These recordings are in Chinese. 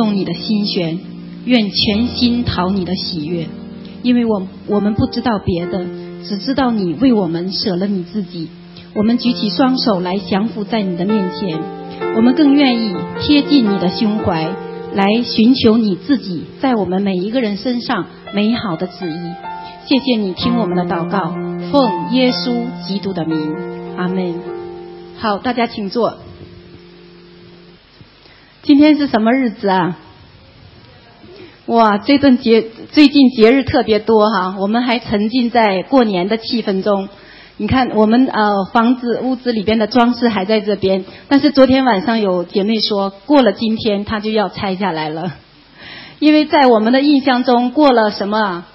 动你的心弦，愿全心讨你的喜悦，因为我我们不知道别的，只知道你为我们舍了你自己。我们举起双手来降服在你的面前，我们更愿意贴近你的胸怀，来寻求你自己在我们每一个人身上美好的旨意。谢谢你听我们的祷告，奉耶稣基督的名，阿门。好，大家请坐。今天是什么日子啊？哇，这顿节最近节日特别多哈，我们还沉浸在过年的气氛中。你看，我们呃房子屋子里边的装饰还在这边，但是昨天晚上有姐妹说，过了今天她就要拆下来了，因为在我们的印象中，过了什么？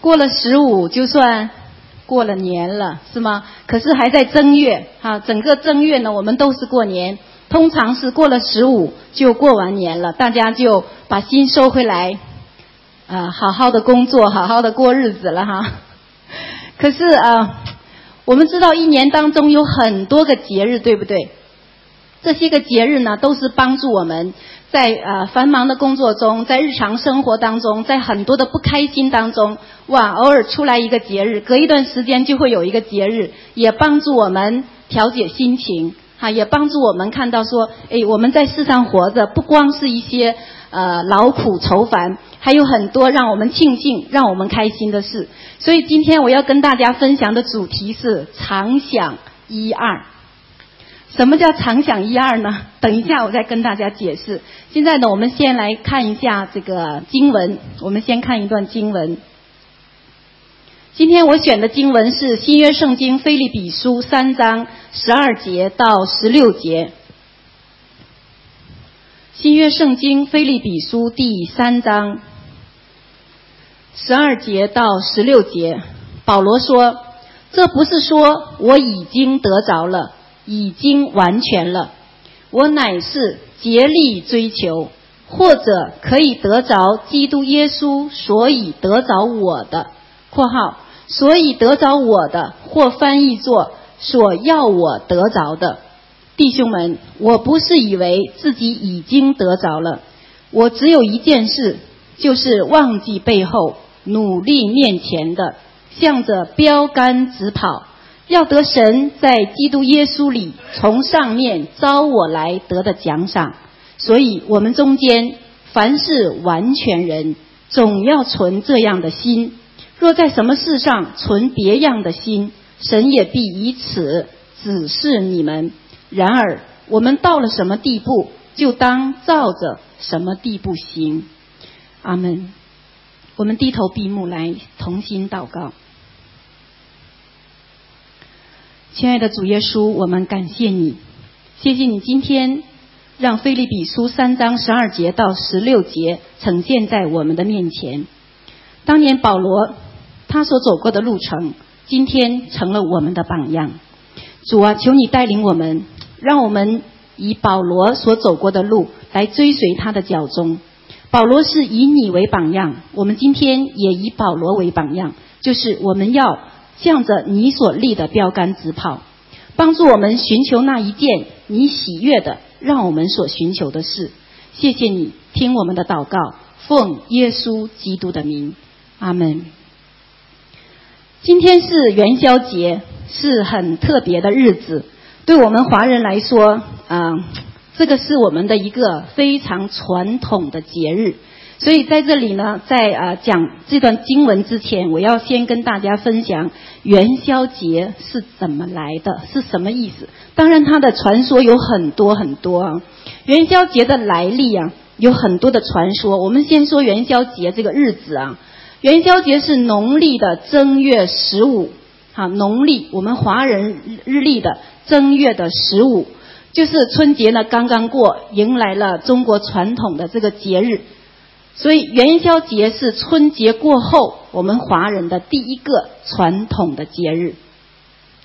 过了十五就算过了年了，是吗？可是还在正月哈，整个正月呢，我们都是过年。通常是过了十五就过完年了，大家就把心收回来，啊，好好的工作，好好的过日子了哈。可是啊，我们知道一年当中有很多个节日，对不对？这些个节日呢，都是帮助我们在啊繁忙的工作中，在日常生活当中，在很多的不开心当中，哇，偶尔出来一个节日，隔一段时间就会有一个节日，也帮助我们调节心情。哈，也帮助我们看到说，哎，我们在世上活着，不光是一些呃劳苦愁烦，还有很多让我们庆幸、让我们开心的事。所以今天我要跟大家分享的主题是常想一二。什么叫常想一二呢？等一下我再跟大家解释。现在呢，我们先来看一下这个经文。我们先看一段经文。今天我选的经文是新约圣经菲利比书三章十二节到十六节。新约圣经菲利比书第三章十二节到十六节，保罗说：“这不是说我已经得着了，已经完全了，我乃是竭力追求，或者可以得着基督耶稣，所以得着我的。”（括号）所以得着我的，或翻译作所要我得着的，弟兄们，我不是以为自己已经得着了，我只有一件事，就是忘记背后，努力面前的，向着标杆直跑，要得神在基督耶稣里从上面招我来得的奖赏。所以，我们中间凡是完全人，总要存这样的心。若在什么事上存别样的心，神也必以此指示你们。然而，我们到了什么地步，就当照着什么地步行。阿门。我们低头闭目来同心祷告。亲爱的主耶稣，我们感谢你，谢谢你今天让菲利比书三章十二节到十六节呈现在我们的面前。当年保罗。他所走过的路程，今天成了我们的榜样。主啊，求你带领我们，让我们以保罗所走过的路来追随他的脚踪。保罗是以你为榜样，我们今天也以保罗为榜样，就是我们要向着你所立的标杆直跑，帮助我们寻求那一件你喜悦的，让我们所寻求的事。谢谢你听我们的祷告，奉耶稣基督的名，阿门。今天是元宵节，是很特别的日子。对我们华人来说，啊，这个是我们的一个非常传统的节日。所以在这里呢，在啊讲这段经文之前，我要先跟大家分享元宵节是怎么来的，是什么意思。当然，它的传说有很多很多啊。元宵节的来历啊，有很多的传说。我们先说元宵节这个日子啊。元宵节是农历的正月十五，哈，农历我们华人日历的正月的十五，就是春节呢刚刚过，迎来了中国传统的这个节日，所以元宵节是春节过后我们华人的第一个传统的节日，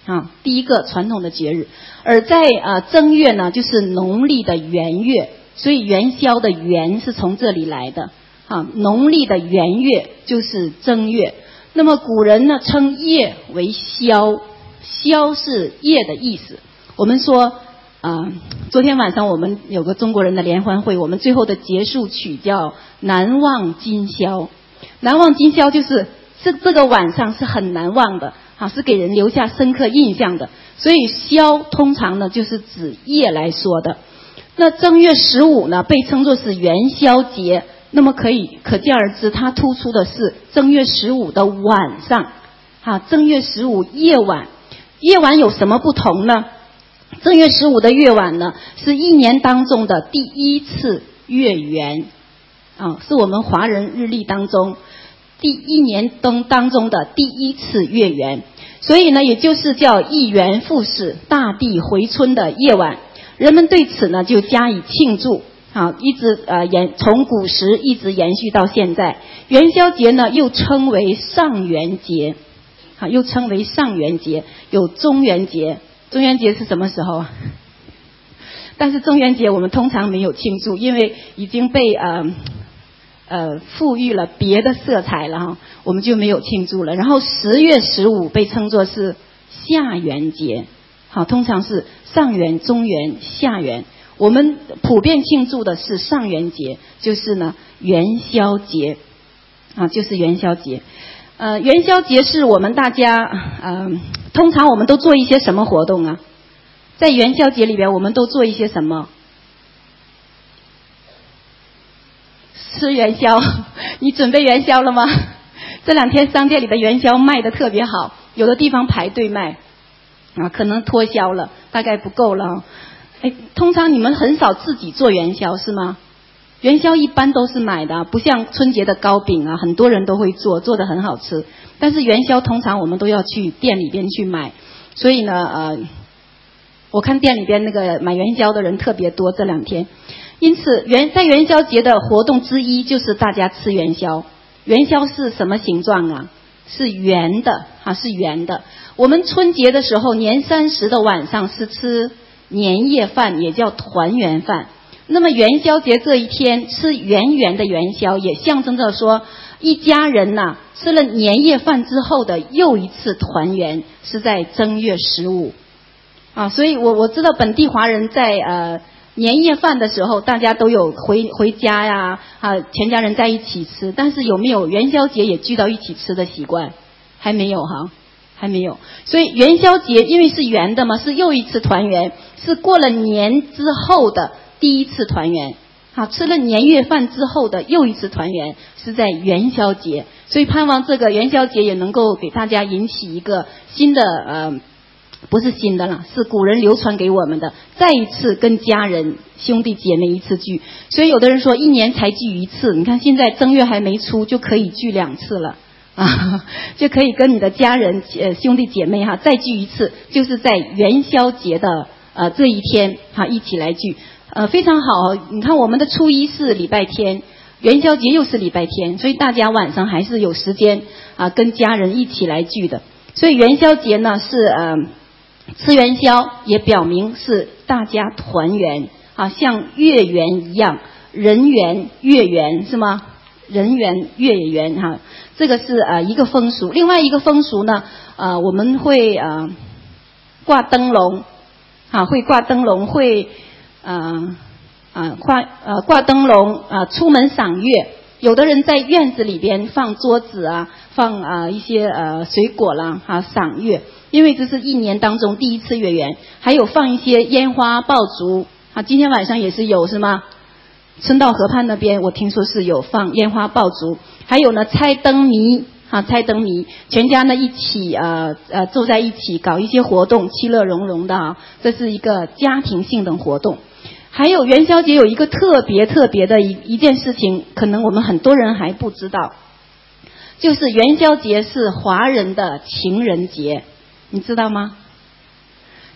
啊，第一个传统的节日，而在啊正月呢就是农历的元月，所以元宵的元是从这里来的。啊，农历的元月就是正月。那么古人呢称夜为宵，宵是夜的意思。我们说，啊，昨天晚上我们有个中国人的联欢会，我们最后的结束曲叫《难忘今宵》。难忘今宵就是这这个晚上是很难忘的，啊，是给人留下深刻印象的。所以宵通常呢就是指夜来说的。那正月十五呢被称作是元宵节，那么可以可见而知，它突出的是正月十五的晚上。哈，正月十五夜晚，夜晚有什么不同呢？正月十五的夜晚呢，是一年当中的第一次月圆，啊，是我们华人日历当中第一年灯当中的第一次月圆，所以呢，也就是叫一元复始、大地回春的夜晚，人们对此呢就加以庆祝，啊，一直呃延从古时一直延续到现在。元宵节呢又称为上元节，啊，又称为上元节，有中元节。中元节是什么时候啊？但是中元节我们通常没有庆祝，因为已经被呃呃赋予了别的色彩了哈，我们就没有庆祝了。然后十月十五被称作是下元节，好，通常是上元、中元、下元。我们普遍庆祝的是上元节，就是呢元宵节，啊，就是元宵节。呃，元宵节是我们大家嗯。通常我们都做一些什么活动啊？在元宵节里边，我们都做一些什么？吃元宵，你准备元宵了吗？这两天商店里的元宵卖的特别好，有的地方排队卖，啊，可能脱销了，大概不够了。通常你们很少自己做元宵是吗？元宵一般都是买的，不像春节的糕饼啊，很多人都会做，做的很好吃。但是元宵通常我们都要去店里边去买，所以呢，呃，我看店里边那个买元宵的人特别多这两天。因此元在元宵节的活动之一就是大家吃元宵。元宵是什么形状啊？是圆的，啊是圆的。我们春节的时候年三十的晚上是吃年夜饭，也叫团圆饭。那么元宵节这一天吃圆圆的元宵，也象征着说一家人呐吃了年夜饭之后的又一次团圆，是在正月十五啊。所以我我知道本地华人在呃年夜饭的时候，大家都有回回家呀啊，全家人在一起吃。但是有没有元宵节也聚到一起吃的习惯？还没有哈，还没有。所以元宵节因为是圆的嘛，是又一次团圆，是过了年之后的。第一次团圆，好吃了年夜饭之后的又一次团圆是在元宵节，所以盼望这个元宵节也能够给大家引起一个新的呃，不是新的了，是古人流传给我们的，再一次跟家人兄弟姐妹一次聚。所以有的人说一年才聚一次，你看现在正月还没出就可以聚两次了啊，就可以跟你的家人呃兄弟姐妹哈再聚一次，就是在元宵节的呃这一天哈一起来聚。呃，非常好。你看，我们的初一是礼拜天，元宵节又是礼拜天，所以大家晚上还是有时间啊，跟家人一起来聚的。所以元宵节呢是呃吃元宵，也表明是大家团圆啊，像月圆一样，人圆月圆是吗？人圆月也圆哈，这个是呃一个风俗。另外一个风俗呢，呃我们会呃挂灯笼，啊会挂灯笼会。呃啊挂呃挂灯笼啊出门赏月，有的人在院子里边放桌子啊，放啊一些呃水果啦哈赏月，因为这是一年当中第一次月圆，还有放一些烟花爆竹啊，今天晚上也是有是吗？春道河畔那边我听说是有放烟花爆竹，还有呢猜灯谜啊猜灯谜，全家呢一起呃呃坐在一起搞一些活动，其乐融融的啊，这是一个家庭性的活动。还有元宵节有一个特别特别的一一件事情，可能我们很多人还不知道，就是元宵节是华人的情人节，你知道吗？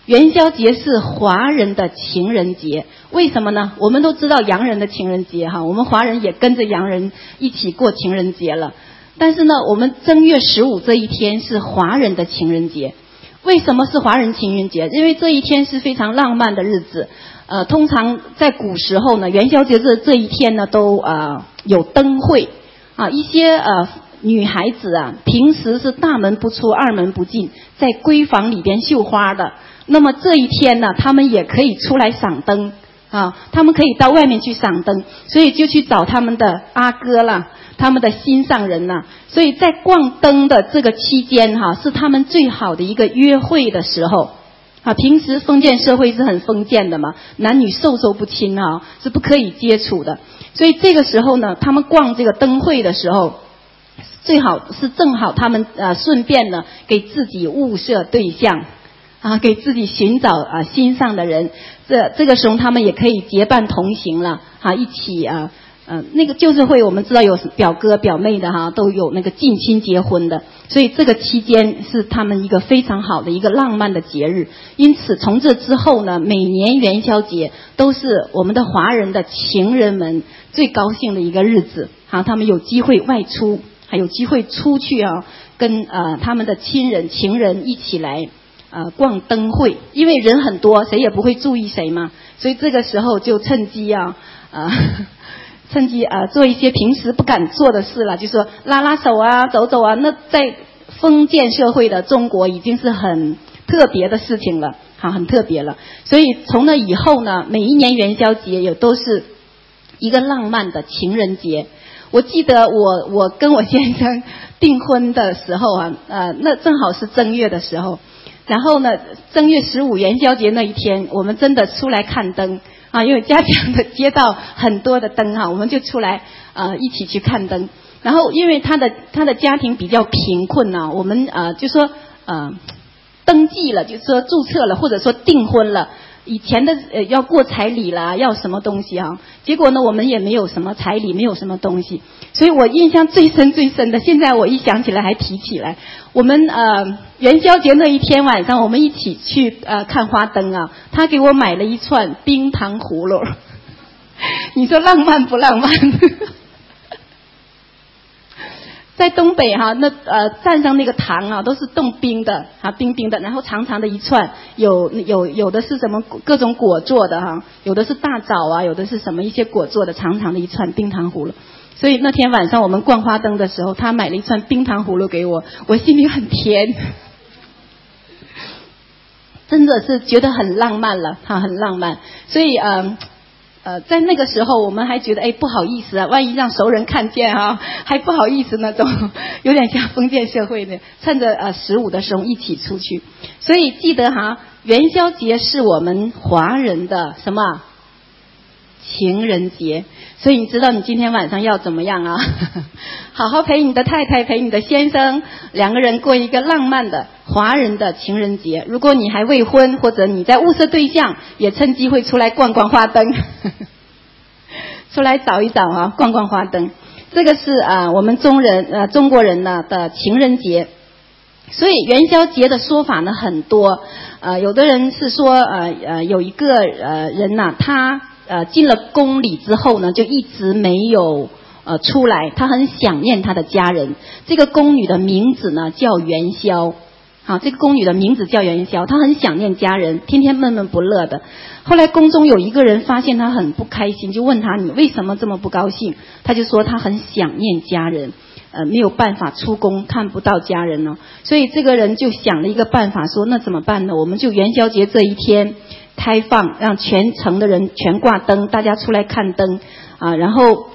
元宵节是华人的情人节，为什么呢？我们都知道洋人的情人节哈，我们华人也跟着洋人一起过情人节了。但是呢，我们正月十五这一天是华人的情人节，为什么是华人情人节？因为这一天是非常浪漫的日子。呃，通常在古时候呢，元宵节这这一天呢，都呃有灯会啊，一些呃女孩子啊，平时是大门不出二门不进，在闺房里边绣花的。那么这一天呢，他们也可以出来赏灯啊，他们可以到外面去赏灯，所以就去找他们的阿哥了，他们的心上人呐。所以在逛灯的这个期间哈，是他们最好的一个约会的时候。啊，平时封建社会是很封建的嘛，男女授受不亲啊，是不可以接触的。所以这个时候呢，他们逛这个灯会的时候，最好是正好他们呃顺便呢给自己物色对象，啊，给自己寻找啊心上的人。这这个时候他们也可以结伴同行了，啊，一起啊。嗯，那个旧社会我们知道有表哥表妹的哈，都有那个近亲结婚的，所以这个期间是他们一个非常好的一个浪漫的节日。因此从这之后呢，每年元宵节都是我们的华人的情人们最高兴的一个日子。好，他们有机会外出，还有机会出去啊，跟呃他们的亲人情人一起来呃逛灯会，因为人很多，谁也不会注意谁嘛，所以这个时候就趁机啊啊。趁机啊，做一些平时不敢做的事了，就说拉拉手啊，走走啊。那在封建社会的中国，已经是很特别的事情了，好，很特别了。所以从那以后呢，每一年元宵节也都是一个浪漫的情人节。我记得我我跟我先生订婚的时候啊，呃，那正好是正月的时候。然后呢，正月十五元宵节那一天，我们真的出来看灯。啊，因为家乡的街道很多的灯哈，我们就出来呃一起去看灯。然后因为他的他的家庭比较贫困呢，我们呃就说呃登记了，就说注册了，或者说订婚了。以前的呃要过彩礼啦，要什么东西啊？结果呢，我们也没有什么彩礼，没有什么东西。所以我印象最深最深的，现在我一想起来还提起来。我们呃元宵节那一天晚上，我们一起去呃看花灯啊。他给我买了一串冰糖葫芦，你说浪漫不浪漫？在东北哈，那呃蘸上那个糖啊，都是冻冰的啊，冰冰的，然后长长的一串，有有有的是什么各种果做的哈，有的是大枣啊，有的是什么一些果做的，长长的一串冰糖葫芦。所以那天晚上我们逛花灯的时候，他买了一串冰糖葫芦给我，我心里很甜，真的是觉得很浪漫了哈，很浪漫。所以嗯。呃，呃在那个时候，我们还觉得哎不好意思啊，万一让熟人看见啊，还不好意思那种，有点像封建社会的，趁着呃十五的时候一起出去。所以记得哈，元宵节是我们华人的什么？情人节，所以你知道你今天晚上要怎么样啊？好好陪你的太太，陪你的先生，两个人过一个浪漫的华人的情人节。如果你还未婚，或者你在物色对象，也趁机会出来逛逛花灯，出来找一找啊，逛逛花灯。这个是啊，我们中人呃中国人呢的情人节。所以元宵节的说法呢很多，呃，有的人是说呃呃有一个呃人呐，他。呃，进了宫里之后呢，就一直没有呃出来。他很想念他的家人。这个宫女的名字呢叫元宵，好，这个宫女的名字叫元宵。她很想念家人，天天闷闷不乐的。后来宫中有一个人发现她很不开心，就问她你为什么这么不高兴？她就说她很想念家人，呃，没有办法出宫，看不到家人呢。所以这个人就想了一个办法，说那怎么办呢？我们就元宵节这一天。开放，让全城的人全挂灯，大家出来看灯啊！然后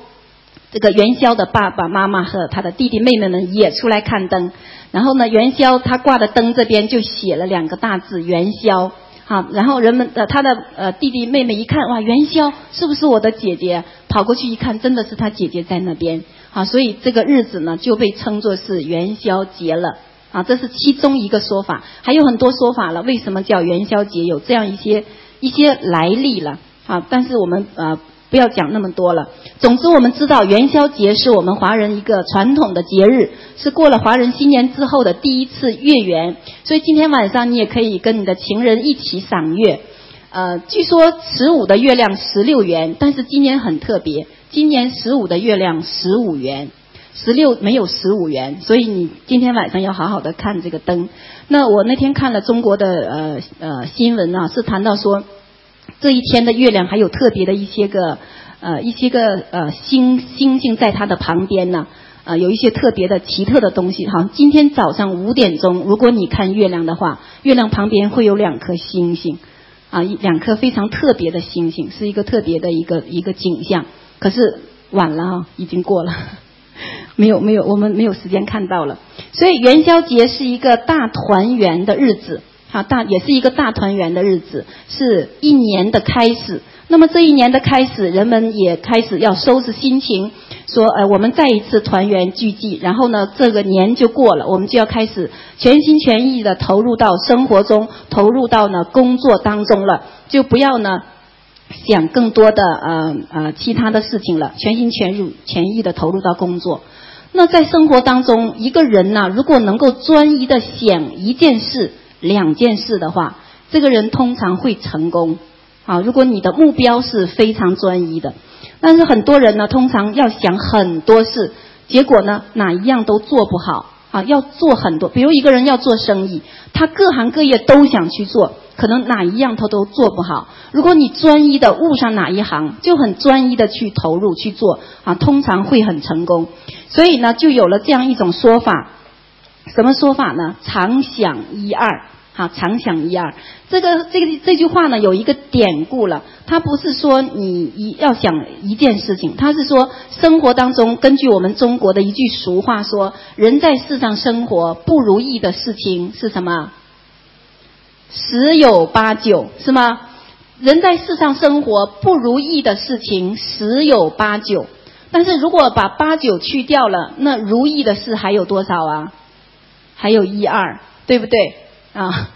这个元宵的爸爸妈妈和他的弟弟妹妹们也出来看灯。然后呢，元宵他挂的灯这边就写了两个大字“元宵”。好，然后人们呃他的呃弟弟妹妹一看，哇，元宵是不是我的姐姐？跑过去一看，真的是他姐姐在那边。啊，所以这个日子呢就被称作是元宵节了。啊，这是其中一个说法，还有很多说法了。为什么叫元宵节？有这样一些一些来历了啊。但是我们呃不要讲那么多了。总之，我们知道元宵节是我们华人一个传统的节日，是过了华人新年之后的第一次月圆。所以今天晚上你也可以跟你的情人一起赏月。呃，据说十五的月亮十六圆，但是今年很特别，今年十五的月亮十五圆。十六没有十五元，所以你今天晚上要好好的看这个灯。那我那天看了中国的呃呃新闻啊，是谈到说这一天的月亮还有特别的一些个呃一些个呃星星星在它的旁边呢。呃有一些特别的奇特的东西。哈，今天早上五点钟，如果你看月亮的话，月亮旁边会有两颗星星，啊，一两颗非常特别的星星，是一个特别的一个一个景象。可是晚了啊，已经过了，没有没有，我们没有时间看到了。所以元宵节是一个大团圆的日子。好，大也是一个大团圆的日子，是一年的开始。那么这一年的开始，人们也开始要收拾心情，说，呃，我们再一次团圆聚集，然后呢，这个年就过了，我们就要开始全心全意的投入到生活中，投入到呢工作当中了，就不要呢想更多的呃呃其他的事情了，全心全入全意的投入到工作。那在生活当中，一个人呢，如果能够专一的想一件事。两件事的话，这个人通常会成功。啊，如果你的目标是非常专一的，但是很多人呢，通常要想很多事，结果呢，哪一样都做不好。啊，要做很多，比如一个人要做生意，他各行各业都想去做，可能哪一样他都做不好。如果你专一的误上哪一行，就很专一的去投入去做，啊，通常会很成功。所以呢，就有了这样一种说法。什么说法呢？常想一二，好，常想一二。这个这个这句话呢，有一个典故了。它不是说你一要想一件事情，它是说生活当中，根据我们中国的一句俗话说：“人在世上生活，不如意的事情是什么？十有八九，是吗？人在世上生活，不如意的事情十有八九。但是如果把八九去掉了，那如意的事还有多少啊？”还有一二，对不对啊？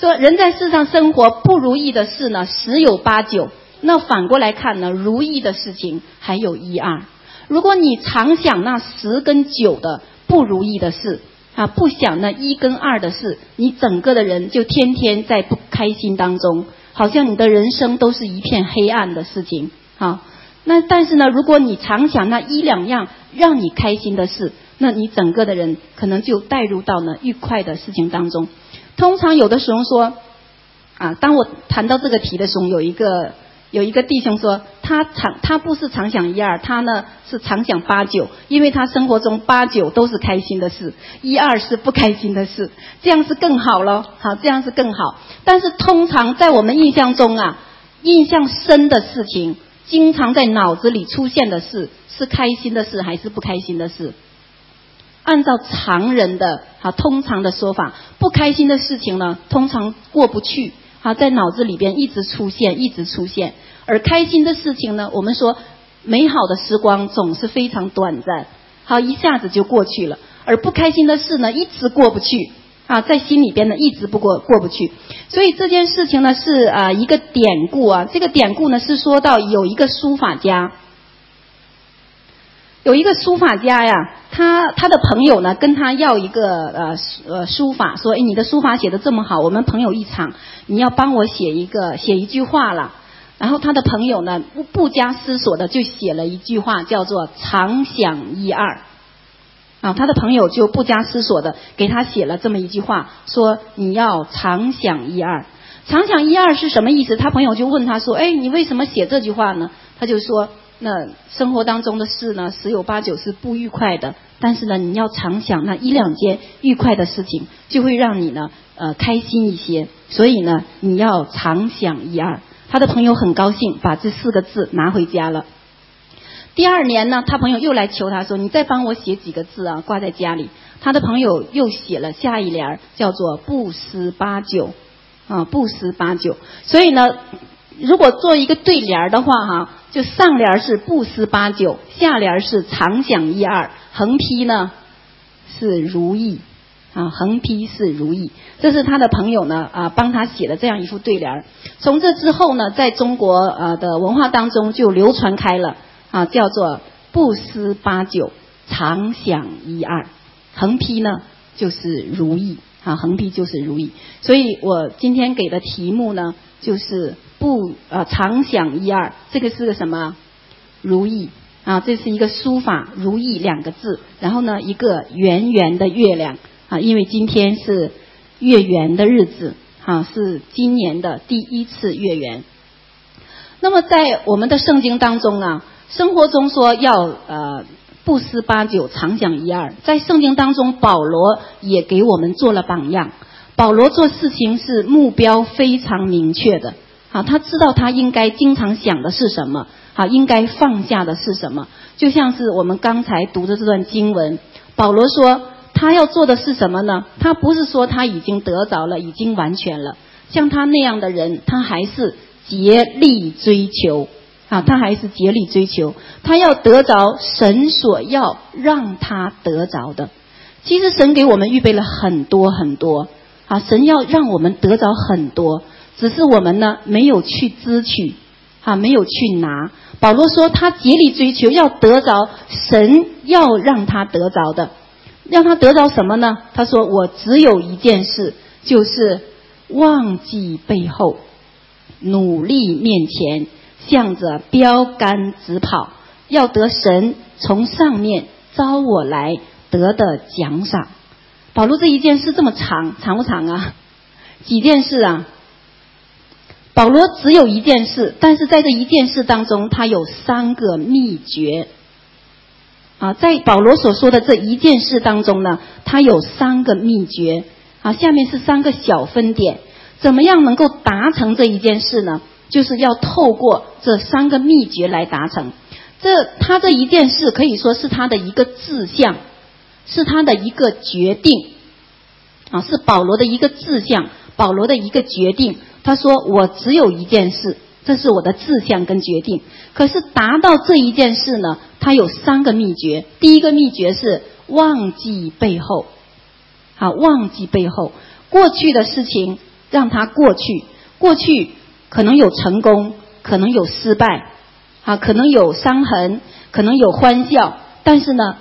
说人在世上生活不如意的事呢，十有八九。那反过来看呢，如意的事情还有一二。如果你常想那十跟九的不如意的事啊，不想那一跟二的事，你整个的人就天天在不开心当中，好像你的人生都是一片黑暗的事情啊。那但是呢，如果你常想那一两样让你开心的事，那你整个的人可能就带入到呢愉快的事情当中。通常有的时候说，啊，当我谈到这个题的时候，有一个有一个弟兄说，他常他不是常想一二，他呢是常想八九，因为他生活中八九都是开心的事，一二是不开心的事，这样是更好咯，好，这样是更好。但是通常在我们印象中啊，印象深的事情，经常在脑子里出现的事，是开心的事还是不开心的事？按照常人的啊通常的说法，不开心的事情呢，通常过不去啊，在脑子里边一直出现，一直出现。而开心的事情呢，我们说美好的时光总是非常短暂，好一下子就过去了。而不开心的事呢，一直过不去啊，在心里边呢一直不过过不去。所以这件事情呢是啊一个典故啊，这个典故呢是说到有一个书法家。有一个书法家呀，他他的朋友呢跟他要一个呃呃书法，说哎你的书法写的这么好，我们朋友一场，你要帮我写一个写一句话了。然后他的朋友呢不不加思索的就写了一句话，叫做常想一二。啊，他的朋友就不加思索的给他写了这么一句话，说你要常想一二。常想一二是什么意思？他朋友就问他说，哎你为什么写这句话呢？他就说。那生活当中的事呢，十有八九是不愉快的。但是呢，你要常想那一两件愉快的事情，就会让你呢，呃，开心一些。所以呢，你要常想一二。他的朋友很高兴，把这四个字拿回家了。第二年呢，他朋友又来求他说：“你再帮我写几个字啊，挂在家里。”他的朋友又写了下一联，叫做“不思八九”，啊，“不思八九”。所以呢。如果做一个对联的话，哈，就上联是不思八九，下联是常想一二，横批呢是如意，啊，横批是如意。这是他的朋友呢啊帮他写的这样一副对联。从这之后呢，在中国呃的文化当中就流传开了啊，叫做不思八九，常想一二，横批呢就是如意，啊，横批就是如意。所以我今天给的题目呢就是。不呃，常想一二，这个是个什么？如意啊，这是一个书法“如意”两个字。然后呢，一个圆圆的月亮啊，因为今天是月圆的日子啊，是今年的第一次月圆。那么在我们的圣经当中啊，生活中说要呃不思八九，常想一二。在圣经当中，保罗也给我们做了榜样。保罗做事情是目标非常明确的，啊，他知道他应该经常想的是什么，啊，应该放下的是什么。就像是我们刚才读的这段经文，保罗说他要做的是什么呢？他不是说他已经得着了，已经完全了。像他那样的人，他还是竭力追求，啊，他还是竭力追求，他要得着神所要让他得着的。其实神给我们预备了很多很多。啊，神要让我们得着很多，只是我们呢没有去支取，啊，没有去拿。保罗说他竭力追求，要得着神要让他得着的，让他得着什么呢？他说我只有一件事，就是忘记背后，努力面前，向着标杆直跑，要得神从上面招我来得的奖赏。保罗这一件事这么长，长不长啊？几件事啊？保罗只有一件事，但是在这一件事当中，他有三个秘诀。啊，在保罗所说的这一件事当中呢，他有三个秘诀。啊，下面是三个小分点，怎么样能够达成这一件事呢？就是要透过这三个秘诀来达成。这他这一件事可以说是他的一个志向。是他的一个决定，啊，是保罗的一个志向，保罗的一个决定。他说：“我只有一件事，这是我的志向跟决定。可是达到这一件事呢，他有三个秘诀。第一个秘诀是忘记背后，啊，忘记背后过去的事情，让它过去。过去可能有成功，可能有失败，啊，可能有伤痕，可能有欢笑，但是呢。”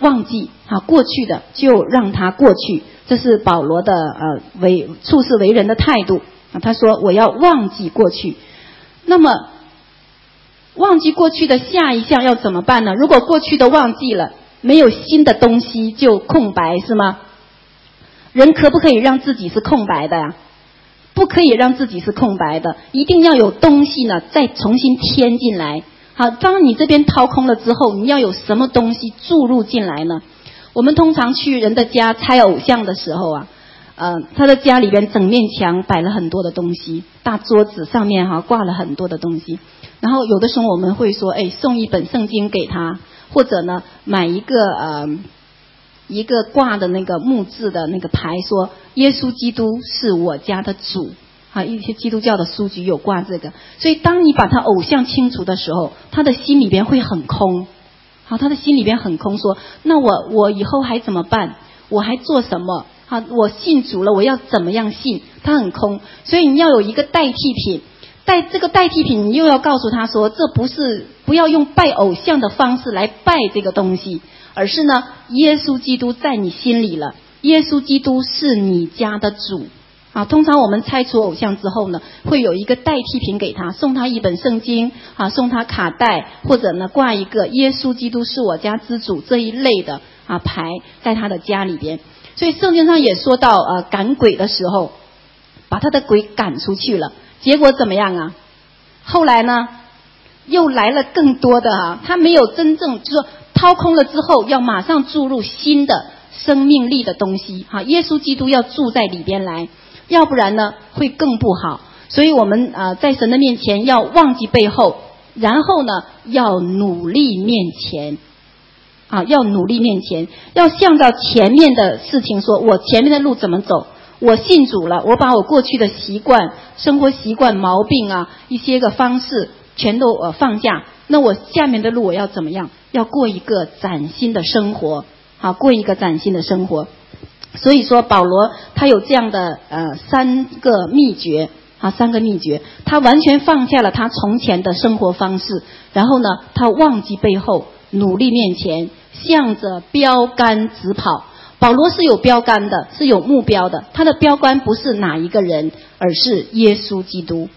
忘记啊，过去的就让它过去，这是保罗的呃为处事为人的态度啊。他说我要忘记过去，那么忘记过去的下一项要怎么办呢？如果过去的忘记了，没有新的东西就空白是吗？人可不可以让自己是空白的呀？不可以让自己是空白的，一定要有东西呢，再重新添进来。好，当你这边掏空了之后，你要有什么东西注入进来呢？我们通常去人的家拆偶像的时候啊，呃，他的家里边整面墙摆了很多的东西，大桌子上面哈挂了很多的东西，然后有的时候我们会说，哎，送一本圣经给他，或者呢买一个呃一个挂的那个木质的那个牌，说耶稣基督是我家的主。啊，一些基督教的书籍有挂这个，所以当你把他偶像清除的时候，他的心里边会很空。好，他的心里边很空，说：那我我以后还怎么办？我还做什么？好，我信主了，我要怎么样信？他很空，所以你要有一个代替品。代这个代替品，你又要告诉他说，这不是不要用拜偶像的方式来拜这个东西，而是呢，耶稣基督在你心里了，耶稣基督是你家的主。啊，通常我们拆除偶像之后呢，会有一个代替品给他，送他一本圣经，啊，送他卡带，或者呢挂一个耶稣基督是我家之主这一类的啊牌在他的家里边。所以圣经上也说到，呃，赶鬼的时候，把他的鬼赶出去了，结果怎么样啊？后来呢，又来了更多的啊，他没有真正就说掏空了之后，要马上注入新的生命力的东西，哈，耶稣基督要住在里边来。要不然呢，会更不好。所以我们啊，在神的面前要忘记背后，然后呢，要努力面前，啊，要努力面前，要向着前面的事情说：我前面的路怎么走？我信主了，我把我过去的习惯、生活习惯、毛病啊，一些个方式全都呃放下。那我下面的路我要怎么样？要过一个崭新的生活，好，过一个崭新的生活。所以说，保罗他有这样的呃三个秘诀啊，三个秘诀，他完全放下了他从前的生活方式，然后呢，他忘记背后，努力面前，向着标杆直跑。保罗是有标杆的，是有目标的，他的标杆不是哪一个人，而是耶稣基督，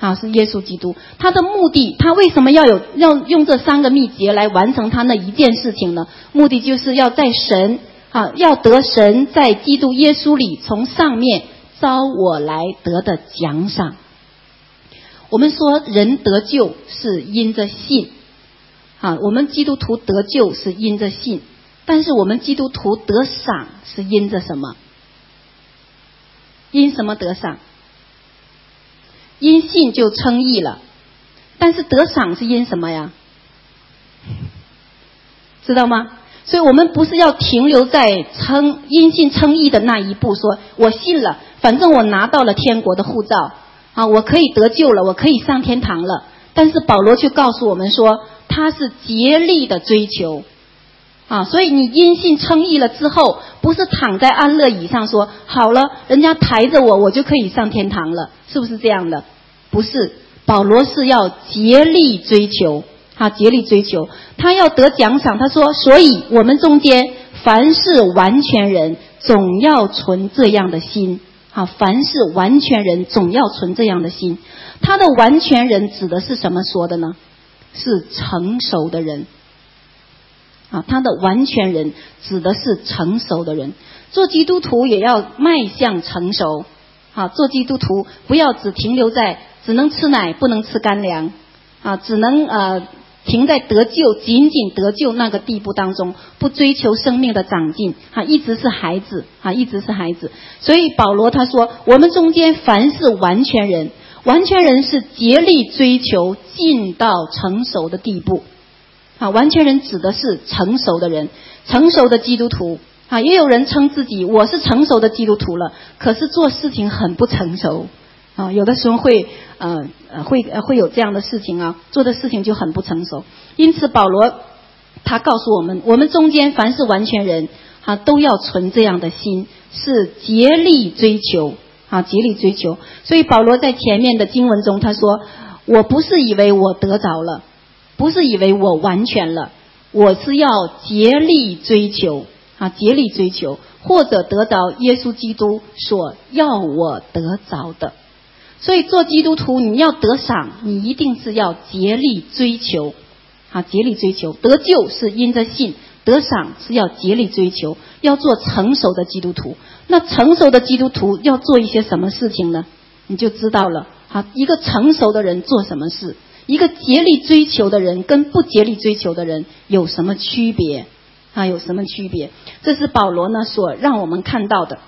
啊，是耶稣基督。他的目的，他为什么要有要用这三个秘诀来完成他那一件事情呢？目的就是要在神。啊，要得神在基督耶稣里从上面招我来得的奖赏。我们说人得救是因着信，啊，我们基督徒得救是因着信，但是我们基督徒得赏是因着什么？因什么得赏？因信就称义了，但是得赏是因什么呀？知道吗？所以我们不是要停留在称因信称义的那一步，说我信了，反正我拿到了天国的护照啊，我可以得救了，我可以上天堂了。但是保罗却告诉我们说。他是竭力的追求，啊，所以你因信称义了之后，不是躺在安乐椅上说好了，人家抬着我，我就可以上天堂了，是不是这样的？不是，保罗是要竭力追求，啊，竭力追求，他要得奖赏。他说，所以我们中间凡是完全人，总要存这样的心，啊，凡是完全人，总要存这样的心。他的完全人指的是什么说的呢？是成熟的人，啊，他的完全人指的是成熟的人。做基督徒也要迈向成熟，啊，做基督徒不要只停留在只能吃奶不能吃干粮，啊，只能呃停在得救仅仅得救那个地步当中，不追求生命的长进，哈，一直是孩子，啊，一直是孩子。所以保罗他说，我们中间凡是完全人。完全人是竭力追求进到成熟的地步，啊，完全人指的是成熟的人，成熟的基督徒啊，也有人称自己我是成熟的基督徒了，可是做事情很不成熟啊，有的时候会呃呃会会有这样的事情啊，做的事情就很不成熟。因此保罗他告诉我们，我们中间凡是完全人啊，都要存这样的心，是竭力追求。啊，竭力追求。所以保罗在前面的经文中他说：“我不是以为我得着了，不是以为我完全了，我是要竭力追求啊，竭力追求，或者得着耶稣基督所要我得着的。所以做基督徒，你要得赏，你一定是要竭力追求啊，竭力追求得救是因着信，得赏是要竭力追求，要做成熟的基督徒。”那成熟的基督徒要做一些什么事情呢？你就知道了。啊，一个成熟的人做什么事？一个竭力追求的人跟不竭力追求的人有什么区别？啊，有什么区别？这是保罗呢所让我们看到的。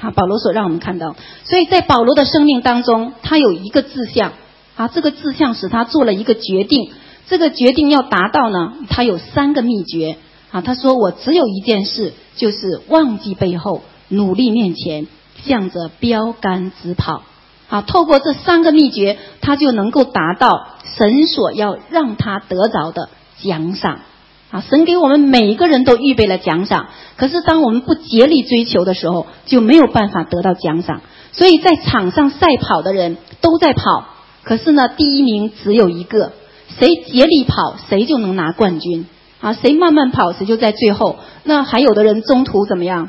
啊，保罗所让我们看到。所以在保罗的生命当中，他有一个志向。啊，这个志向使他做了一个决定。这个决定要达到呢，他有三个秘诀。啊，他说我只有一件事，就是忘记背后。努力面前，向着标杆直跑。啊，透过这三个秘诀，他就能够达到神所要让他得着的奖赏。啊，神给我们每一个人都预备了奖赏，可是当我们不竭力追求的时候，就没有办法得到奖赏。所以在场上赛跑的人都在跑，可是呢，第一名只有一个。谁竭力跑，谁就能拿冠军。啊，谁慢慢跑，谁就在最后。那还有的人中途怎么样？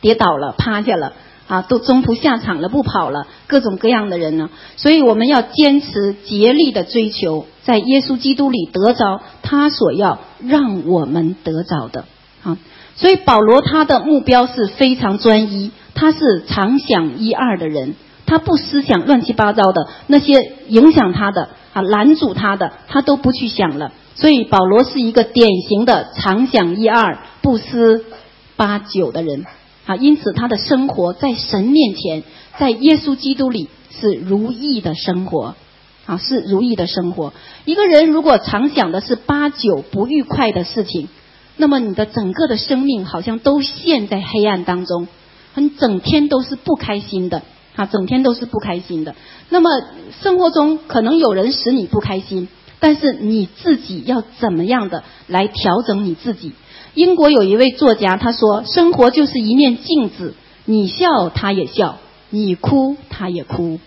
跌倒了，趴下了，啊，都中途下场了，不跑了，各种各样的人呢。所以我们要坚持竭力的追求，在耶稣基督里得着他所要让我们得着的。啊，所以保罗他的目标是非常专一，他是常想一二的人，他不思想乱七八糟的那些影响他的啊拦阻他的，他都不去想了。所以保罗是一个典型的常想一二、不思八九的人。啊，因此他的生活在神面前，在耶稣基督里是如意的生活，啊，是如意的生活。一个人如果常想的是八九不愉快的事情，那么你的整个的生命好像都陷在黑暗当中，很整天都是不开心的，啊，整天都是不开心的。那么生活中可能有人使你不开心，但是你自己要怎么样的来调整你自己？英国有一位作家，他说：“生活就是一面镜子，你笑他也笑，你哭他也哭。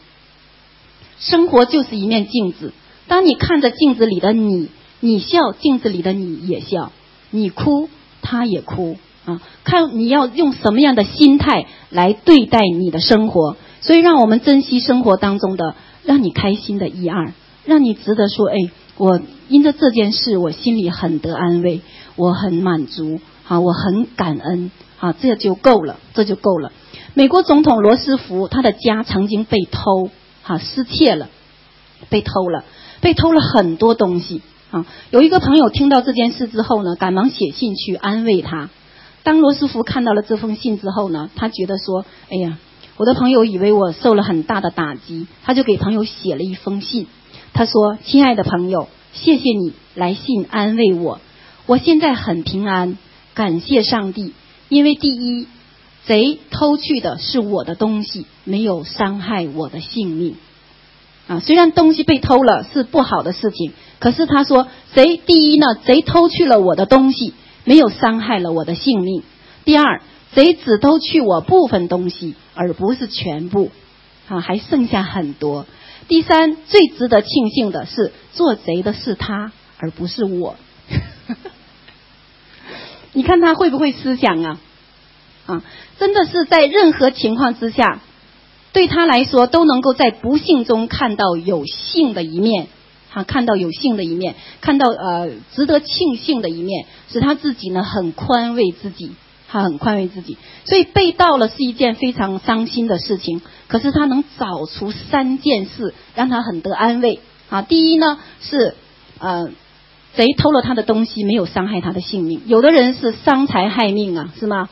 生活就是一面镜子，当你看着镜子里的你，你笑，镜子里的你也笑，你哭他也哭啊。看你要用什么样的心态来对待你的生活。所以，让我们珍惜生活当中的让你开心的一二，让你值得说：哎，我因着这件事，我心里很得安慰。”我很满足，啊，我很感恩，啊，这就够了，这就够了。美国总统罗斯福他的家曾经被偷，哈，失窃了，被偷了，被偷了很多东西，啊，有一个朋友听到这件事之后呢，赶忙写信去安慰他。当罗斯福看到了这封信之后呢，他觉得说：“哎呀，我的朋友以为我受了很大的打击。”他就给朋友写了一封信。他说：“亲爱的朋友，谢谢你来信安慰我。我现在很平安，感谢上帝，因为第一，贼偷去的是我的东西，没有伤害我的性命。啊，虽然东西被偷了是不好的事情，可是他说，贼第一呢，贼偷去了我的东西，没有伤害了我的性命。第二，贼只偷去我部分东西，而不是全部，啊，还剩下很多。”第三，最值得庆幸的是，做贼的是他，而不是我。你看他会不会思想啊？啊，真的是在任何情况之下，对他来说都能够在不幸中看到有幸的一面，啊，看到有幸的一面，看到呃值得庆幸的一面，使他自己呢很宽慰自己。他很宽慰自己，所以被盗了是一件非常伤心的事情。可是他能找出三件事，让他很得安慰啊。第一呢是呃，贼偷了他的东西，没有伤害他的性命。有的人是伤财害命啊，是吗？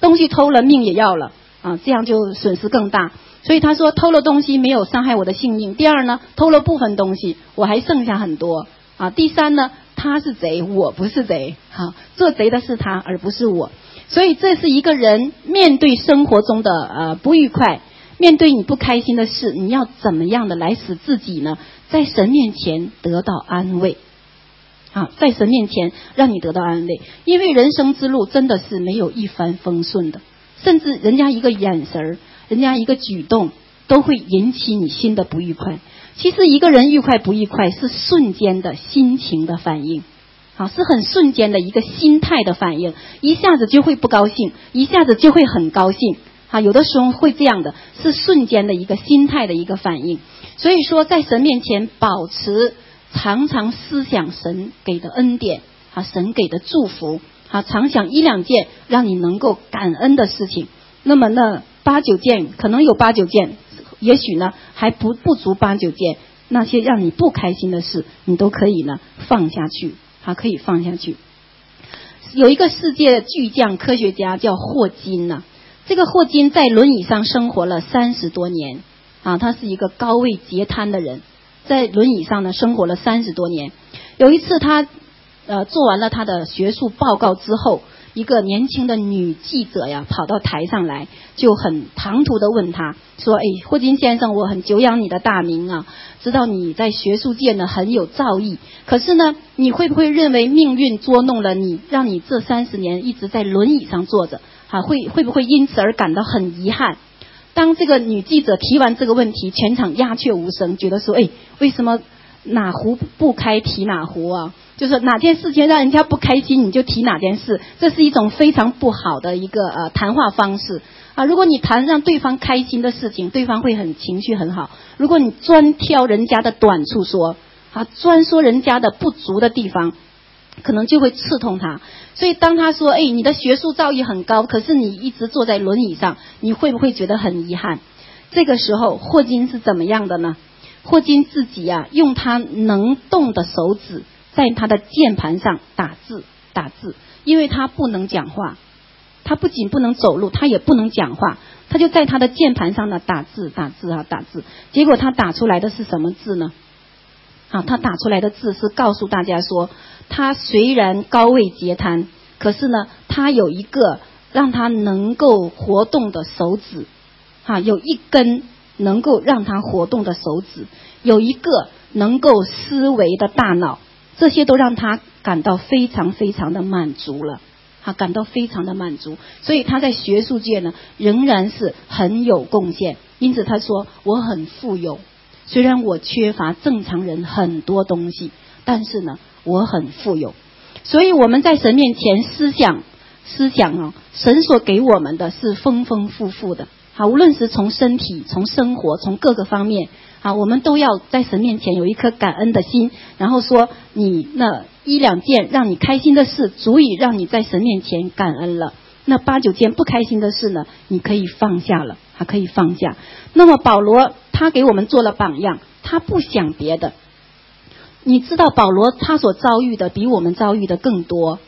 东西偷了，命也要了啊，这样就损失更大。所以他说偷了东西没有伤害我的性命。第二呢，偷了部分东西，我还剩下很多啊。第三呢，他是贼，我不是贼，好，做贼的是他，而不是我。所以，这是一个人面对生活中的呃不愉快，面对你不开心的事，你要怎么样的来使自己呢，在神面前得到安慰？啊，在神面前让你得到安慰，因为人生之路真的是没有一帆风顺的，甚至人家一个眼神儿，人家一个举动，都会引起你心的不愉快。其实，一个人愉快不愉快，是瞬间的心情的反应。啊，是很瞬间的一个心态的反应，一下子就会不高兴，一下子就会很高兴。啊，有的时候会这样的，是瞬间的一个心态的一个反应。所以说，在神面前保持常常思想神给的恩典，啊，神给的祝福，啊，常想一两件让你能够感恩的事情。那么那八九件，可能有八九件，也许呢还不不足八九件，那些让你不开心的事，你都可以呢放下去。他可以放下去。有一个世界巨匠科学家叫霍金呐，这个霍金在轮椅上生活了三十多年啊，他是一个高位截瘫的人，在轮椅上呢生活了三十多年。有一次他呃做完了他的学术报告之后。一个年轻的女记者呀，跑到台上来，就很唐突的问他说：“哎，霍金先生，我很久仰你的大名啊，知道你在学术界呢很有造诣。可是呢，你会不会认为命运捉弄了你，让你这三十年一直在轮椅上坐着？啊，会会不会因此而感到很遗憾？”当这个女记者提完这个问题，全场鸦雀无声，觉得说：“哎，为什么哪壶不开提哪壶啊？”就是哪件事情让人家不开心，你就提哪件事，这是一种非常不好的一个呃谈话方式啊。如果你谈让对方开心的事情，对方会很情绪很好。如果你专挑人家的短处说，啊，专说人家的不足的地方，可能就会刺痛他。所以当他说，哎，你的学术造诣很高，可是你一直坐在轮椅上，你会不会觉得很遗憾？这个时候，霍金是怎么样的呢？霍金自己呀，用他能动的手指。在他的键盘上打字，打字，因为他不能讲话，他不仅不能走路，他也不能讲话，他就在他的键盘上呢打字，打字啊，打字。结果他打出来的是什么字呢？啊，他打出来的字是告诉大家说，他虽然高位截瘫，可是呢，他有一个让他能够活动的手指，哈，有一根能够让他活动的手指，有一个能够思维的大脑。这些都让他感到非常非常的满足了，他感到非常的满足，所以他在学术界呢仍然是很有贡献。因此他说我很富有，虽然我缺乏正常人很多东西，但是呢我很富有。所以我们在神面前思想思想啊，神所给我们的是丰丰富富的。好，无论是从身体、从生活、从各个方面。啊，我们都要在神面前有一颗感恩的心，然后说你那一两件让你开心的事，足以让你在神面前感恩了。那八九件不开心的事呢，你可以放下了，还可以放下。那么保罗他给我们做了榜样，他不想别的。你知道保罗他所遭遇的比我们遭遇的更多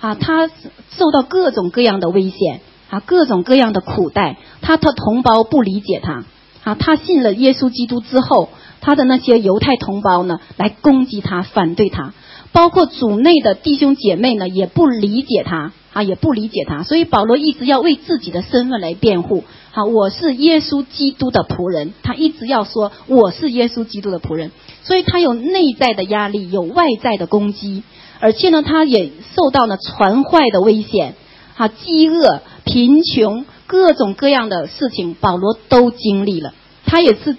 啊，他受到各种各样的危险啊，各种各样的苦待，他的同胞不理解他啊，他信了耶稣基督之后，他的那些犹太同胞呢来攻击他，反对他，包括组内的弟兄姐妹呢也不理解他啊，也不理解他，所以保罗一直要为自己的身份来辩护。好，我是耶稣基督的仆人，他一直要说我是耶稣基督的仆人，所以他有内在的压力，有外在的攻击，而且呢，他也受到了传坏的危险，哈，饥饿、贫穷，各种各样的事情，保罗都经历了。他也是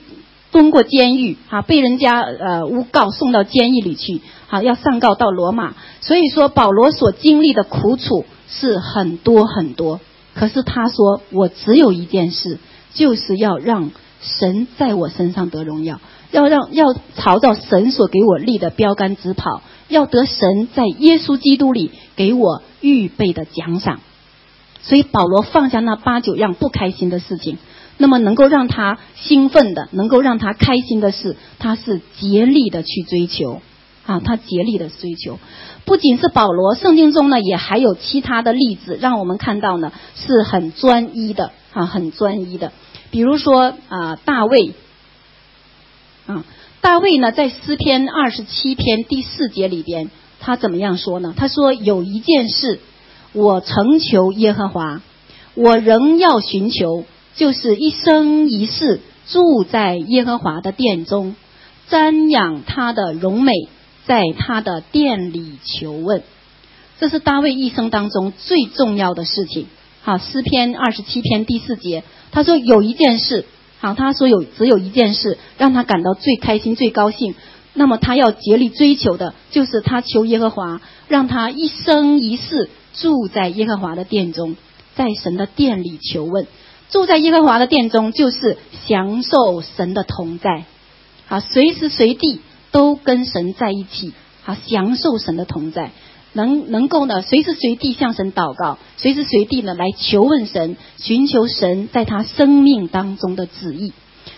蹲过监狱，哈，被人家呃诬告送到监狱里去，好，要上告到罗马。所以说，保罗所经历的苦楚是很多很多。可是他说：“我只有一件事，就是要让神在我身上得荣耀，要让要朝着神所给我立的标杆直跑，要得神在耶稣基督里给我预备的奖赏。”所以保罗放下那八九样不开心的事情，那么能够让他兴奋的，能够让他开心的事，他是竭力的去追求。啊，他竭力的追求，不仅是保罗，圣经中呢也还有其他的例子，让我们看到呢是很专一的啊，很专一的。比如说啊，大卫，啊，大卫呢在诗篇二十七篇第四节里边，他怎么样说呢？他说有一件事，我诚求耶和华，我仍要寻求，就是一生一世住在耶和华的殿中，瞻仰他的荣美。在他的店里求问，这是大卫一生当中最重要的事情。好，诗篇二十七篇第四节，他说有一件事，好，他说有只有一件事让他感到最开心、最高兴。那么他要竭力追求的，就是他求耶和华，让他一生一世住在耶和华的殿中，在神的殿里求问。住在耶和华的殿中，就是享受神的同在，好，随时随地。都跟神在一起，啊享受神的同在，能能够呢随时随地向神祷告，随时随地呢来求问神，寻求神在他生命当中的旨意。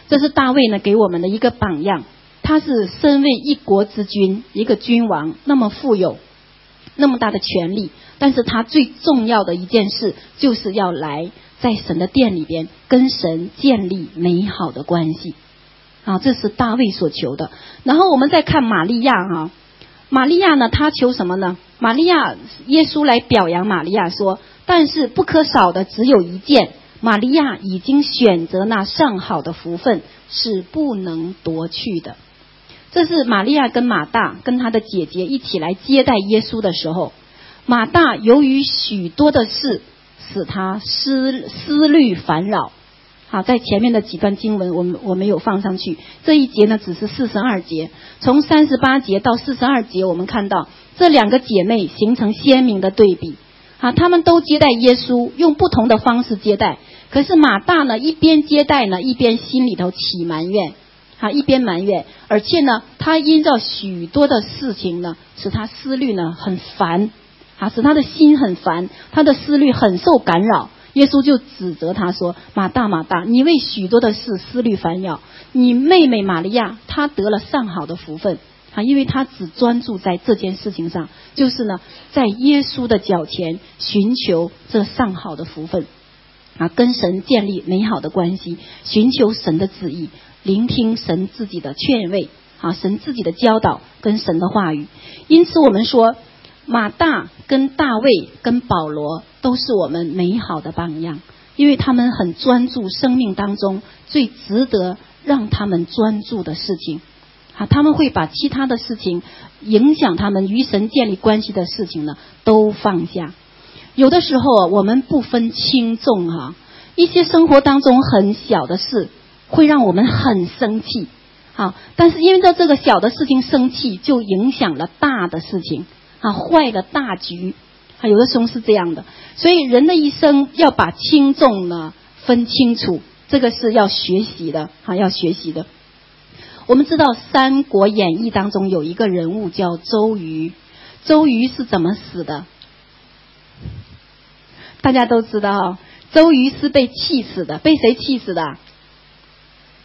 这是大卫呢给我们的一个榜样。他是身为一国之君，一个君王，那么富有，那么大的权利，但是他最重要的一件事，就是要来在神的殿里边跟神建立美好的关系。啊，这是大卫所求的。然后我们再看玛利亚哈，玛利亚呢，她求什么呢？玛利亚，耶稣来表扬玛利亚说：“但是不可少的只有一件，玛利亚已经选择那上好的福分，是不能夺去的。”这是玛利亚跟马大跟他的姐姐一起来接待耶稣的时候，马大由于许多的事使他思思虑烦扰。好，在前面的几段经文，我们我没有放上去。这一节呢，只是四十二节，从三十八节到四十二节，我们看到这两个姐妹形成鲜明的对比。啊，他们都接待耶稣，用不同的方式接待。可是马大呢，一边接待呢，一边心里头起埋怨。啊，一边埋怨，而且呢，他因着许多的事情呢，使他思虑呢很烦，啊，使他的心很烦，他的思虑很受干扰。耶稣就指责他说：“马大，马大，你为许多的事思虑烦扰。你妹妹玛利亚，她得了上好的福分啊，因为她只专注在这件事情上，就是呢，在耶稣的脚前寻求这上好的福分啊，跟神建立美好的关系，寻求神的旨意，聆听神自己的劝慰啊，神自己的教导跟神的话语。因此，我们说。”马大跟大卫跟保罗都是我们美好的榜样，因为他们很专注生命当中最值得让他们专注的事情，啊，他们会把其他的事情影响他们与神建立关系的事情呢都放下。有的时候我们不分轻重哈，一些生活当中很小的事会让我们很生气，好，但是因为到这个小的事情生气，就影响了大的事情。啊，坏的大局，啊，有的时候是这样的，所以人的一生要把轻重呢分清楚，这个是要学习的，啊，要学习的。我们知道《三国演义》当中有一个人物叫周瑜，周瑜是怎么死的？大家都知道，周瑜是被气死的，被谁气死的？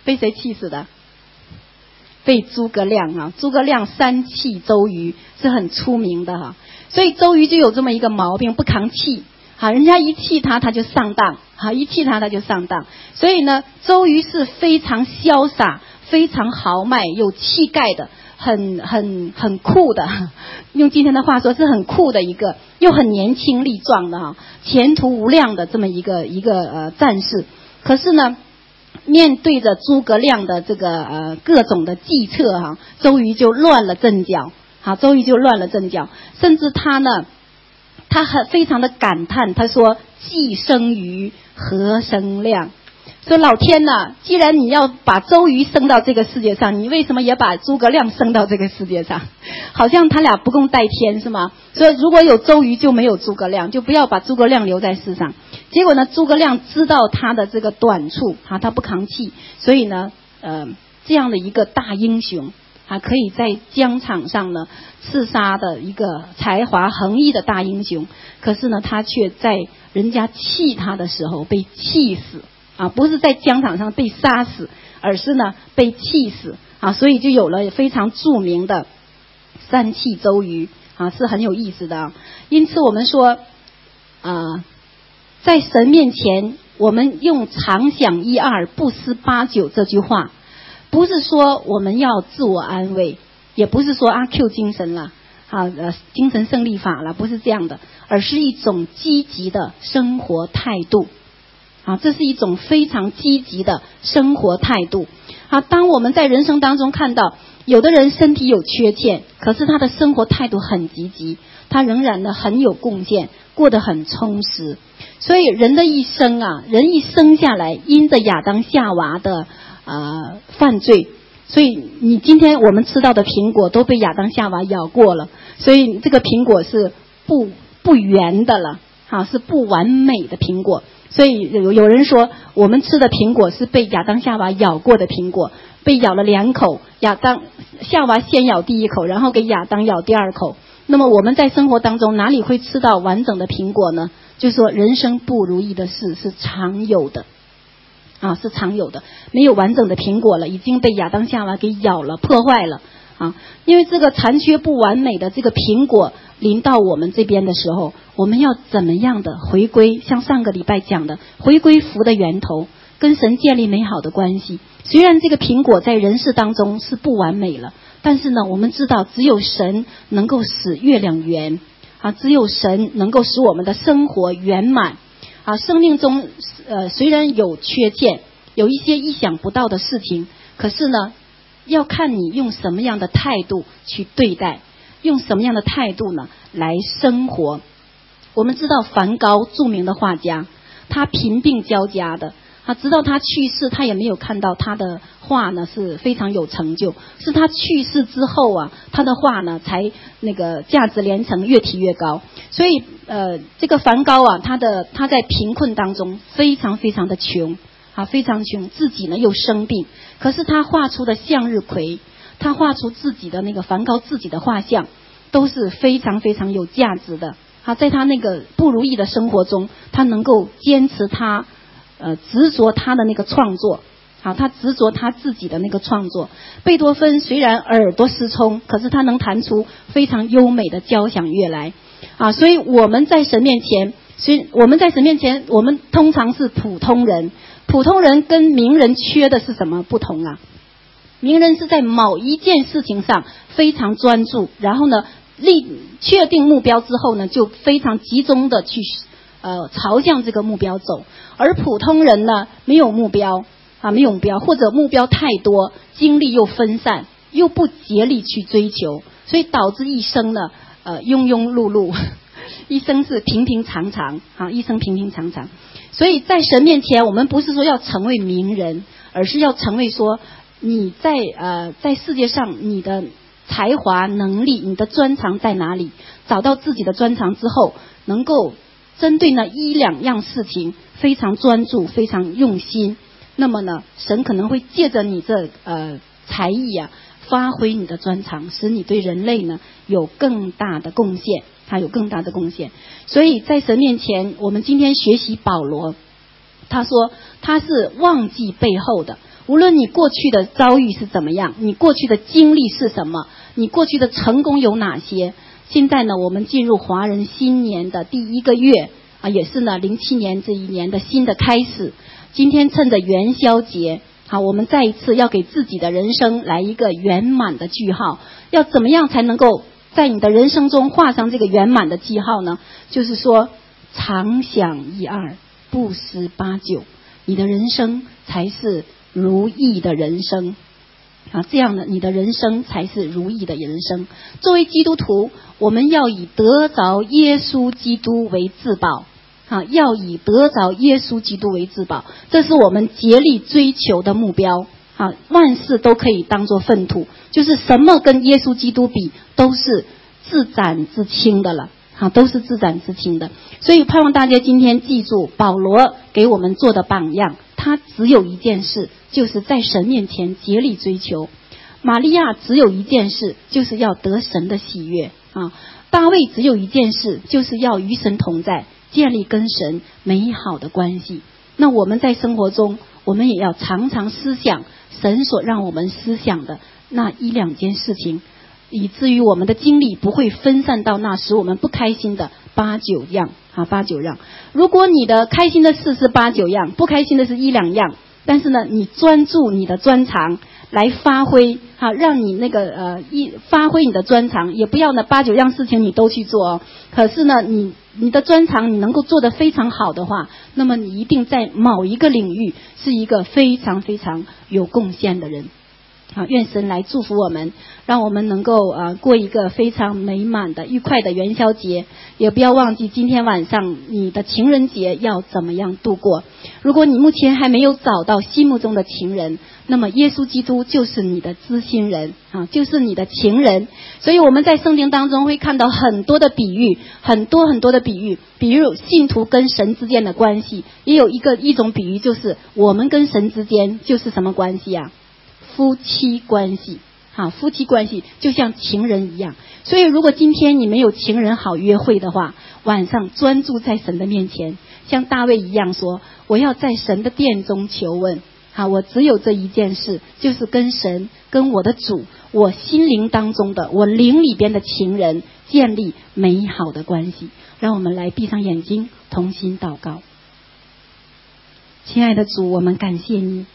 被谁气死的？被诸葛亮啊，诸葛亮三气周瑜是很出名的哈，所以周瑜就有这么一个毛病，不扛气。好，人家一气他，他就上当；好，一气他，他就上当。所以呢，周瑜是非常潇洒、非常豪迈、有气概的，很很很酷的。用今天的话说，是很酷的一个，又很年轻力壮的哈，前途无量的这么一个一个呃战士。可是呢，面对着诸葛亮的这个呃各种的计策哈，周瑜就乱了阵脚。哈，周瑜就乱了阵脚，甚至他呢。他很非常的感叹，他说：“既生瑜，何生亮？”说老天呐，既然你要把周瑜生到这个世界上，你为什么也把诸葛亮生到这个世界上？好像他俩不共戴天是吗？说如果有周瑜就没有诸葛亮，就不要把诸葛亮留在世上。结果呢，诸葛亮知道他的这个短处啊，他不扛气，所以呢，呃，这样的一个大英雄。啊，可以在疆场上呢刺杀的一个才华横溢的大英雄，可是呢，他却在人家气他的时候被气死啊！不是在疆场上被杀死，而是呢被气死啊！所以就有了非常著名的三气周瑜啊，是很有意思的。啊因此，我们说啊，在神面前，我们用常想一二，不思八九这句话。不是说我们要自我安慰，也不是说阿 Q 精神了，啊呃精神胜利法了，不是这样的，而是一种积极的生活态度，啊，这是一种非常积极的生活态度。啊，当我们在人生当中看到有的人身体有缺陷，可是他的生活态度很积极，他仍然呢很有贡献，过得很充实。所以人的一生啊，人一生下来，因着亚当夏娃的。啊，犯罪，所以你今天我们吃到的苹果都被亚当夏娃咬过了，所以这个苹果是不不圆的了，哈，是不完美的苹果。所以有有人说，我们吃的苹果是被亚当夏娃咬过的苹果，被咬了两口，亚当夏娃先咬第一口，然后给亚当咬第二口。那么我们在生活当中哪里会吃到完整的苹果呢？就说，人生不如意的事是常有的。啊，是常有的，没有完整的苹果了，已经被亚当夏娃给咬了、破坏了啊！因为这个残缺不完美的这个苹果临到我们这边的时候，我们要怎么样的回归？像上个礼拜讲的，回归福的源头，跟神建立美好的关系。虽然这个苹果在人世当中是不完美了，但是呢，我们知道只有神能够使月亮圆啊，只有神能够使我们的生活圆满。啊，生命中呃虽然有缺陷，有一些意想不到的事情，可是呢，要看你用什么样的态度去对待，用什么样的态度呢来生活。我们知道梵高著名的画家，他贫病交加的。他直到他去世，他也没有看到他的画呢是非常有成就。是他去世之后啊，他的画呢才那个价值连城，越提越高。所以呃，这个梵高啊，他的他在贫困当中非常非常的穷啊，非常穷，自己呢又生病。可是他画出的向日葵，他画出自己的那个梵高自己的画像，都是非常非常有价值的。他在他那个不如意的生活中，他能够坚持他。呃，执着他的那个创作，好，他执着他自己的那个创作。贝多芬虽然耳朵失聪，可是他能弹出非常优美的交响乐来，啊，所以我们在神面前，所以我们在神面前，我们通常是普通人。普通人跟名人缺的是什么不同啊？名人是在某一件事情上非常专注，然后呢，立确定目标之后呢，就非常集中的去。呃，朝向这个目标走，而普通人呢，没有目标啊，没有目标，或者目标太多，精力又分散，又不竭力去追求，所以导致一生呢，呃，庸庸碌碌，一生是平平常常啊，一生平平常常。所以在神面前，我们不是说要成为名人，而是要成为说你在呃在世界上你的才华能力，你的专长在哪里？找到自己的专长之后，能够。针对那一两样事情非常专注、非常用心，那么呢，神可能会借着你这呃才艺啊，发挥你的专长，使你对人类呢有更大的贡献，他有更大的贡献。所以在神面前，我们今天学习保罗，他说他是忘记背后的，无论你过去的遭遇是怎么样，你过去的经历是什么，你过去的成功有哪些？现在呢，我们进入华人新年的第一个月啊，也是呢零七年这一年的新的开始。今天趁着元宵节，好，我们再一次要给自己的人生来一个圆满的句号。要怎么样才能够在你的人生中画上这个圆满的记号呢？就是说，常想一二，不思八九，你的人生才是如意的人生啊！这样的，你的人生才是如意的人生。作为基督徒，我们要以得着耶稣基督为至宝。啊，要以得着耶稣基督为至宝，这是我们竭力追求的目标。啊，万事都可以当做粪土，就是什么跟耶稣基督比都是自斩自轻的了。啊，都是自斩自轻的。所以盼望大家今天记住保罗给我们做的榜样，他只有一件事，就是在神面前竭力追求。玛利亚只有一件事，就是要得神的喜悦。啊，大卫只有一件事，就是要与神同在。建立跟神美好的关系。那我们在生活中，我们也要常常思想神所让我们思想的那一两件事情，以至于我们的精力不会分散到那使我们不开心的八九样啊八九样。如果你的开心的事是八九样，不开心的是一两样，但是呢，你专注你的专长。来发挥哈，让你那个呃一发挥你的专长，也不要呢八九样事情你都去做哦。可是呢，你你的专长你能够做得非常好的话，那么你一定在某一个领域是一个非常非常有贡献的人。啊，愿神来祝福我们，让我们能够啊过一个非常美满的、愉快的元宵节。也不要忘记今天晚上你的情人节要怎么样度过。如果你目前还没有找到心目中的情人，那么耶稣基督就是你的知心人啊，就是你的情人。所以我们在圣经当中会看到很多的比喻，很多很多的比喻，比如信徒跟神之间的关系，也有一个一种比喻，就是我们跟神之间就是什么关系啊？夫妻关系，哈，夫妻关系就像情人一样。所以，如果今天你没有情人好约会的话，晚上专注在神的面前，像大卫一样说：“我要在神的殿中求问。”好，我只有这一件事，就是跟神、跟我的主、我心灵当中的、我灵里边的情人建立美好的关系。让我们来闭上眼睛，同心祷告。亲爱的主，我们感谢你。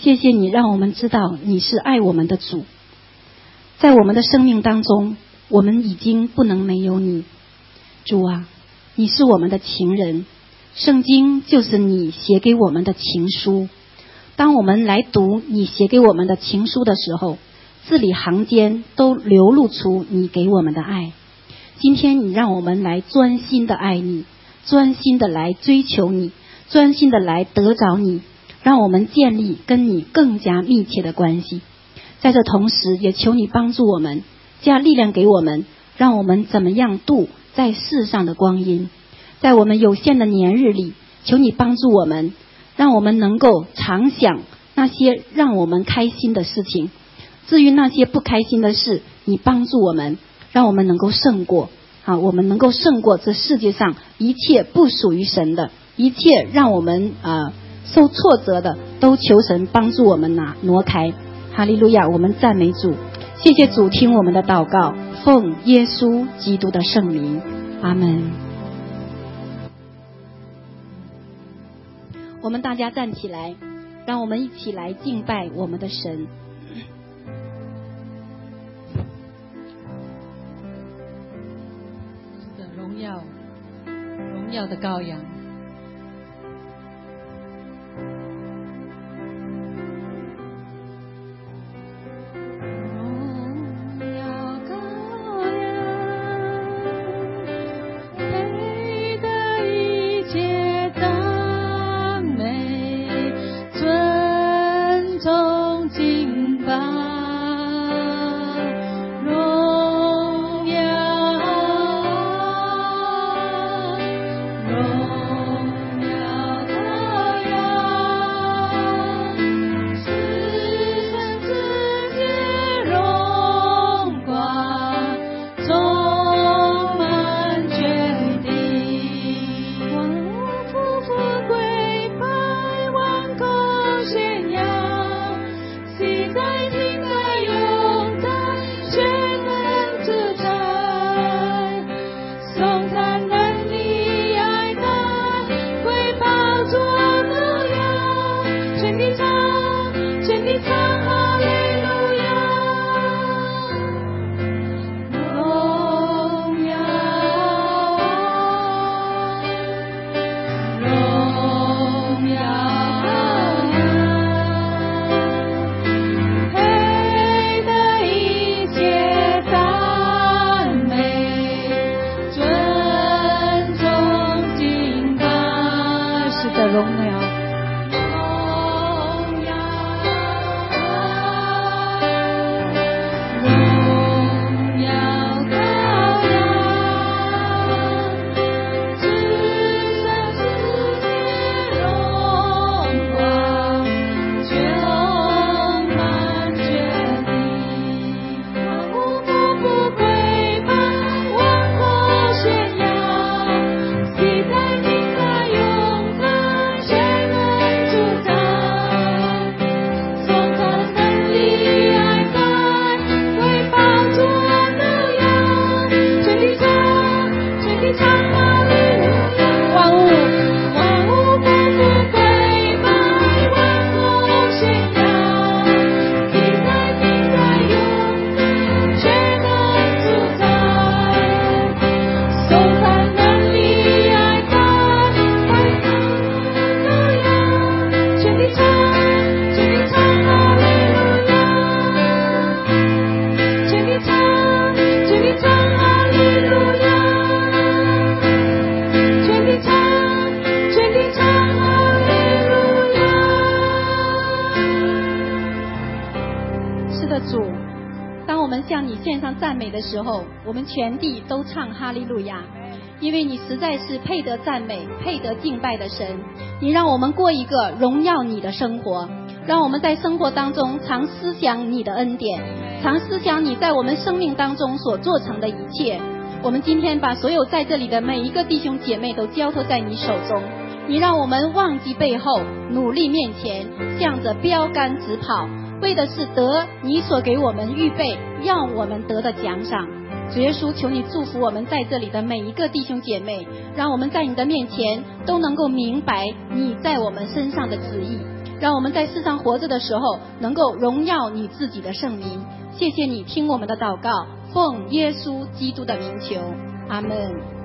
谢谢你让我们知道你是爱我们的主，在我们的生命当中，我们已经不能没有你，主啊，你是我们的情人，圣经就是你写给我们的情书。当我们来读你写给我们的情书的时候，字里行间都流露出你给我们的爱。今天你让我们来专心的爱你，专心的来追求你，专心的来得着你。让我们建立跟你更加密切的关系，在这同时，也求你帮助我们，加力量给我们，让我们怎么样度在世上的光阴，在我们有限的年日里，求你帮助我们，让我们能够常想那些让我们开心的事情。至于那些不开心的事，你帮助我们，让我们能够胜过啊，我们能够胜过这世界上一切不属于神的一切，让我们啊。受挫折的都求神帮助我们拿挪开，哈利路亚！我们赞美主，谢谢主听我们的祷告，奉耶稣基督的圣名，阿门。我们大家站起来，让我们一起来敬拜我们的神。的荣耀，荣耀的羔羊。唱哈利路亚，因为你实在是配得赞美、配得敬拜的神。你让我们过一个荣耀你的生活，让我们在生活当中常思想你的恩典，常思想你在我们生命当中所做成的一切。我们今天把所有在这里的每一个弟兄姐妹都交托在你手中，你让我们忘记背后，努力面前，向着标杆直跑。为的是得你所给我们预备，要我们得的奖赏。主耶稣，求你祝福我们在这里的每一个弟兄姐妹，让我们在你的面前都能够明白你在我们身上的旨意，让我们在世上活着的时候能够荣耀你自己的圣名。谢谢你听我们的祷告，奉耶稣基督的名求，阿门。